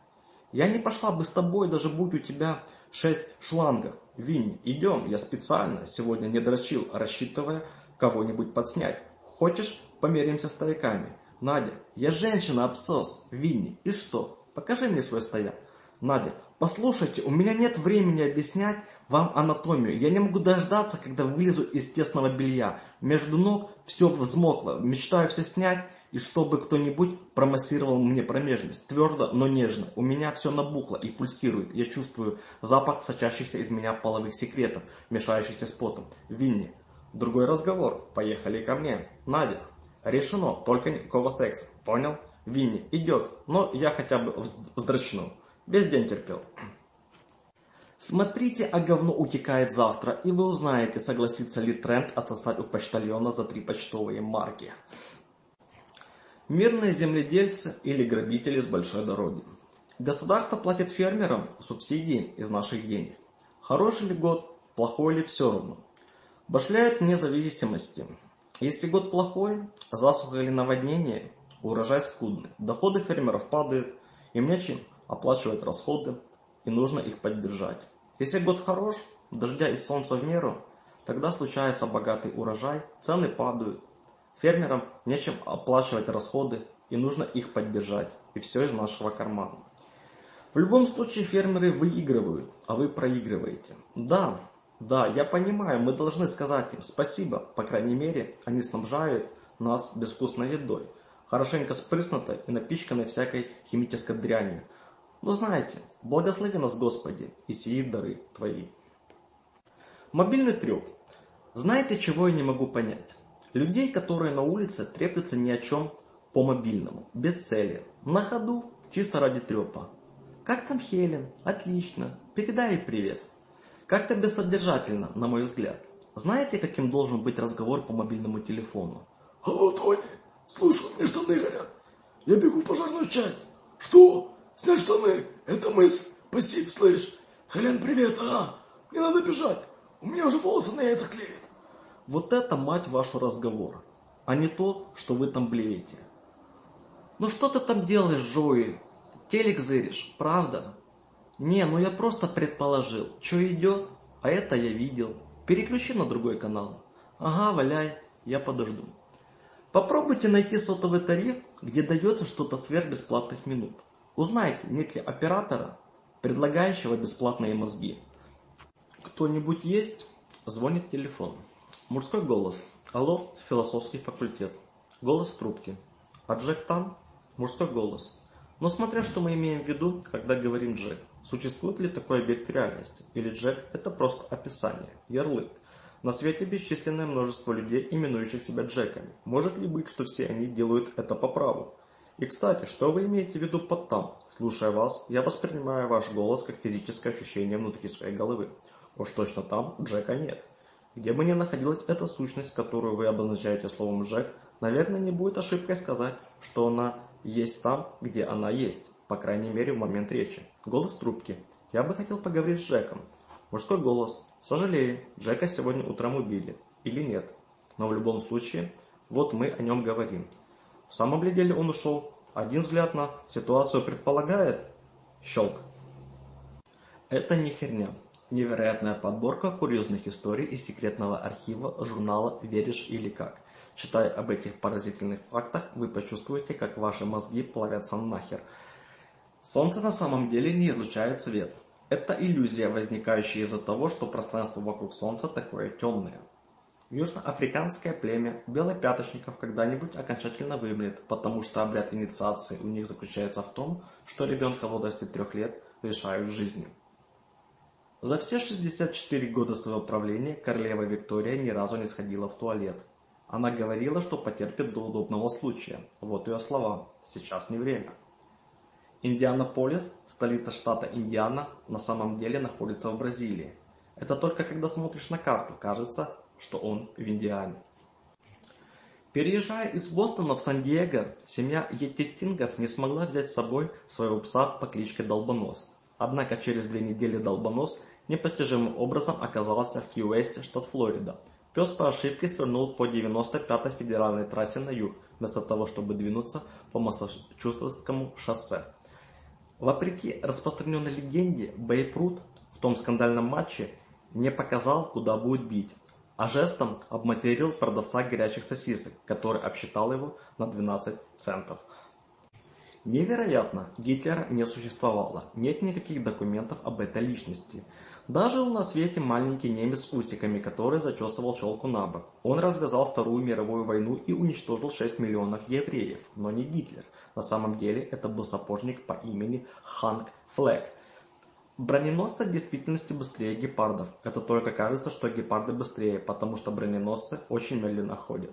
я не пошла бы с тобой, даже будь у тебя шесть шлангов. Винни, идем, я специально сегодня не дрочил, рассчитывая кого-нибудь подснять. Хочешь, померимся стояками? Надя, я женщина, абсос. Винни, и что? Покажи мне свой стояк. Надя, послушайте, у меня нет времени объяснять вам анатомию. Я не могу дождаться, когда вылезу из тесного белья. Между ног все взмокло, мечтаю все снять и чтобы кто-нибудь промассировал мне промежность, твердо, но нежно. У меня все набухло и пульсирует. Я чувствую запах сочащихся из меня половых секретов, мешающихся с потом. Винни. Другой разговор. Поехали ко мне. Надя. Решено. Только никакого секса. Понял? Винни. Идет. Но я хотя бы вздрочну. Весь день терпел. Смотрите, а говно утекает завтра, и вы узнаете, согласится ли тренд отсосать у почтальона за три почтовые марки. Мирные земледельцы или грабители с большой дороги. Государство платит фермерам субсидии из наших денег. Хороший ли год, плохой ли все равно. Башляют вне зависимости. Если год плохой, засуха или наводнение, урожай скудный, доходы фермеров падают, им нечем оплачивать расходы и нужно их поддержать. Если год хорош, дождя и солнца в меру, тогда случается богатый урожай, цены падают, Фермерам нечем оплачивать расходы и нужно их поддержать, и все из нашего кармана. В любом случае фермеры выигрывают, а вы проигрываете. Да, да, я понимаю, мы должны сказать им спасибо, по крайней мере, они снабжают нас безвкусной едой, хорошенько спрыснутой и напичканной всякой химической дрянью. Но знаете, благослови нас, Господи, и сии дары Твои. Мобильный трюк. Знаете, чего я не могу понять? Людей, которые на улице треплются ни о чем по мобильному, без цели, на ходу, чисто ради трепа. Как там Хелен? Отлично. Передай ей привет. Как-то бессодержательно, на мой взгляд. Знаете, каким должен быть разговор по мобильному телефону? Алло, Тони, слушай, у штаны горят. Я бегу в пожарную часть. Что? Снять штаны? Это мыс. Спасибо, слышь. Хелен, привет, ага. Мне надо бежать. У меня уже волосы на яйцах клеят. Вот это, мать вашу, разговор, а не то, что вы там блеете. Ну что ты там делаешь, Жои, Телек зыришь, правда? Не, ну я просто предположил, что идет, а это я видел. Переключи на другой канал. Ага, валяй, я подожду. Попробуйте найти сотовый тариф, где дается что-то сверх бесплатных минут. Узнайте, нет ли оператора, предлагающего бесплатные мозги. Кто-нибудь есть? Звонит телефон. Мужской голос. Алло, философский факультет. Голос трубки. А Джек там? Мужской голос. Но смотря что мы имеем в виду, когда говорим «Джек», существует ли такой объект реальности, или «Джек» — это просто описание, ярлык. На свете бесчисленное множество людей, именующих себя Джеками. Может ли быть, что все они делают это по праву? И, кстати, что вы имеете в виду под «там»? Слушая вас, я воспринимаю ваш голос как физическое ощущение внутри своей головы. Уж точно там Джека нет. Где бы ни находилась эта сущность, которую вы обозначаете словом «Жек», наверное, не будет ошибкой сказать, что она есть там, где она есть, по крайней мере, в момент речи. Голос трубки. «Я бы хотел поговорить с Джеком». Мужской голос. «Сожалею, Джека сегодня утром убили. Или нет. Но в любом случае, вот мы о нем говорим. В самом ли деле он ушел? Один взгляд на ситуацию предполагает?» Щелк. Это не херня. Невероятная подборка курьезных историй из секретного архива журнала «Веришь или как». Читая об этих поразительных фактах, вы почувствуете, как ваши мозги плавятся нахер. Солнце на самом деле не излучает свет. Это иллюзия, возникающая из-за того, что пространство вокруг Солнца такое темное. Южноафриканское племя белопяточников когда-нибудь окончательно вымрет, потому что обряд инициации у них заключается в том, что ребенка в возрасте трех лет лишают жизни. За все 64 года своего правления королева Виктория ни разу не сходила в туалет. Она говорила, что потерпит до удобного случая. Вот ее слова. Сейчас не время. Индианаполис, столица штата Индиана, на самом деле находится в Бразилии. Это только когда смотришь на карту, кажется, что он в Индиане. Переезжая из Бостона в Сан-Диего, семья Ететингов не смогла взять с собой своего пса по кличке Долбонос. Однако через две недели Долбонос непостижимым образом оказалась в Ки-Уэсте, штат Флорида. Пес по ошибке свернул по 95-й федеральной трассе на юг, вместо того, чтобы двинуться по Массачусетскому шоссе. Вопреки распространенной легенде, Бейпрут в том скандальном матче не показал, куда будет бить, а жестом обматерил продавца горячих сосисок, который обсчитал его на 12 центов. Невероятно, Гитлера не существовало, нет никаких документов об этой личности. Даже на свете маленький немец с усиками, который зачесывал челку на бок. Он развязал Вторую мировую войну и уничтожил 6 миллионов евреев, но не Гитлер. На самом деле это был сапожник по имени Ханк Флэг. Броненосцы в действительности быстрее гепардов. Это только кажется, что гепарды быстрее, потому что броненосцы очень медленно ходят.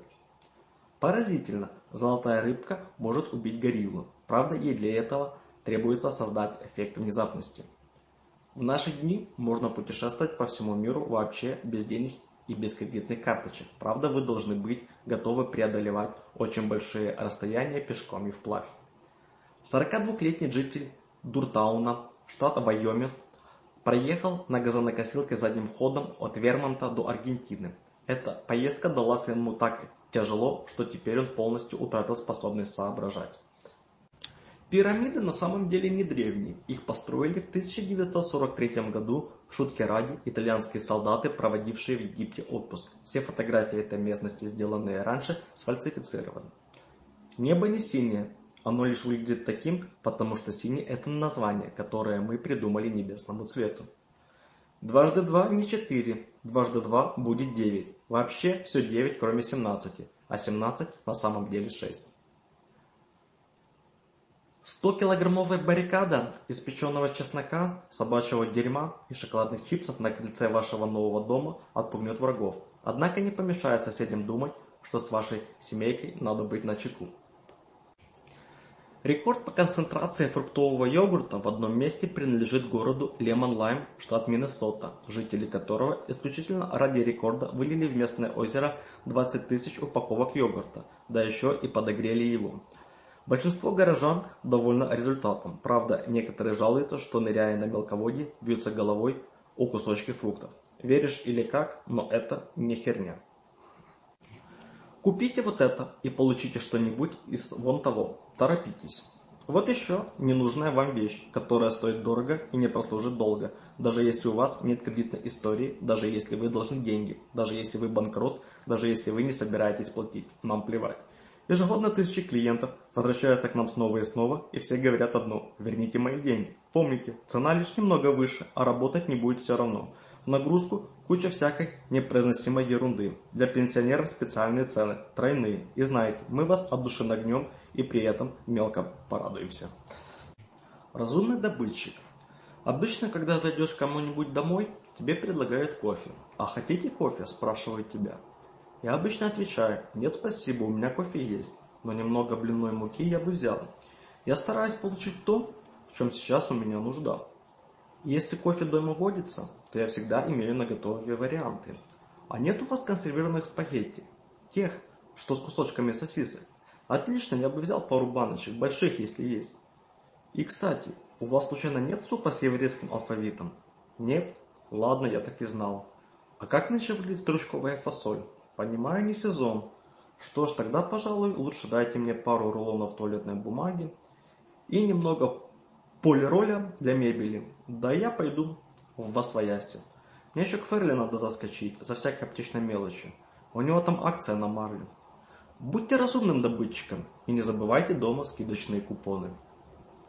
Поразительно! Золотая рыбка может убить гориллу. Правда, и для этого требуется создать эффект внезапности. В наши дни можно путешествовать по всему миру вообще без денег и без кредитных карточек. Правда, вы должны быть готовы преодолевать очень большие расстояния пешком и вплавь. 42-летний житель Дуртауна, штата Вайоминг проехал на газонокосилке задним ходом от Вермонта до Аргентины. Эта поездка далась ему так Тяжело, что теперь он полностью утратил способность соображать. Пирамиды на самом деле не древние. Их построили в 1943 году, в шутке ради, итальянские солдаты, проводившие в Египте отпуск. Все фотографии этой местности, сделанные раньше, сфальсифицированы. Небо не синее. Оно лишь выглядит таким, потому что синий – это название, которое мы придумали небесному цвету. Дважды два не четыре, дважды два будет девять. Вообще все девять, кроме семнадцати. А семнадцать на самом деле шесть. 100-килограммовая баррикада из печеного чеснока, собачьего дерьма и шоколадных чипсов на крыльце вашего нового дома отпугнет врагов. Однако не помешает соседям думать, что с вашей семейкой надо быть начеку. Рекорд по концентрации фруктового йогурта в одном месте принадлежит городу Лемон Лайм, штат Миннесота, жители которого исключительно ради рекорда вылили в местное озеро 20 тысяч упаковок йогурта, да еще и подогрели его. Большинство горожан довольны результатом, правда, некоторые жалуются, что ныряя на мелководье, бьются головой о кусочки фруктов. Веришь или как, но это не херня. Купите вот это и получите что-нибудь из вон того. Торопитесь. Вот еще ненужная вам вещь, которая стоит дорого и не прослужит долго, даже если у вас нет кредитной истории, даже если вы должны деньги, даже если вы банкрот, даже если вы не собираетесь платить, нам плевать. Ежегодно тысячи клиентов возвращаются к нам снова и снова, и все говорят одно – верните мои деньги. Помните, цена лишь немного выше, а работать не будет все равно – нагрузку, куча всякой непроизносимой ерунды. Для пенсионеров специальные цены, тройные. И знаете, мы вас от души нагнем и при этом мелко порадуемся. Разумный добытчик. Обычно, когда зайдешь кому-нибудь домой, тебе предлагают кофе. «А хотите кофе?» – спрашивают тебя. Я обычно отвечаю, «Нет, спасибо, у меня кофе есть, но немного блинной муки я бы взял». Я стараюсь получить то, в чем сейчас у меня нужда. Если кофе дома водится, то я всегда имею на готове варианты. А нет у вас консервированных спагетти? Тех, что с кусочками сосисы? Отлично, я бы взял пару баночек, больших, если есть. И, кстати, у вас случайно нет супа с еврейским алфавитом? Нет? Ладно, я так и знал. А как иначе выглядит стручковая фасоль? Понимаю, не сезон. Что ж, тогда, пожалуй, лучше дайте мне пару рулонов туалетной бумаги и немного полироля для мебели. Да я пойду в восвояси. Мне еще квырли надо заскочить, за всякой аптечной мелочи. У него там акция на марлю. Будьте разумным добытчиком и не забывайте дома скидочные купоны.